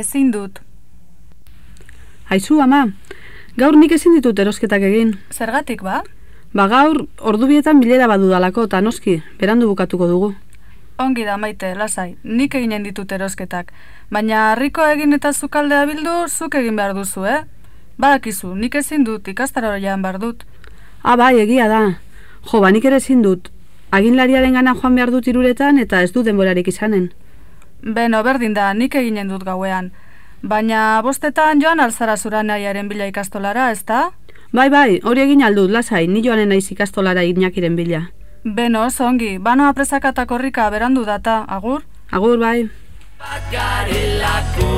ezin dut. Aizu, ama, gaur nik ezin ditut erosketak egin. Zergatik ba? Ba gaur, ordubietan bilera badudalako, eta noski, berandu bukatuko dugu. Ongi da maite, lasai, nik eginen ditut erosketak. Baina harriko egin eta zukaldea bildu, zuk egin behar duzu, eh? Badakizu, nik ezin dut, ikastaroian behar dut. Ah, bai, egia da. Jo, ba, nik ere ezin dut. Aginlariaren gana joan behar dut iruretan eta ez du denborarik izanen. Beno, berdin da, nik eginen dut gauean. Baina bostetan joan alzara zura nahiaren bila ikastolara, ez da? Bai, bai, hori egin aldut, lasai, ni joanen naiz ikastolara inakiren bila. Beno, oso ongi, banoa presakatak korrika berandu data, agur? Agur, bai. Zenbat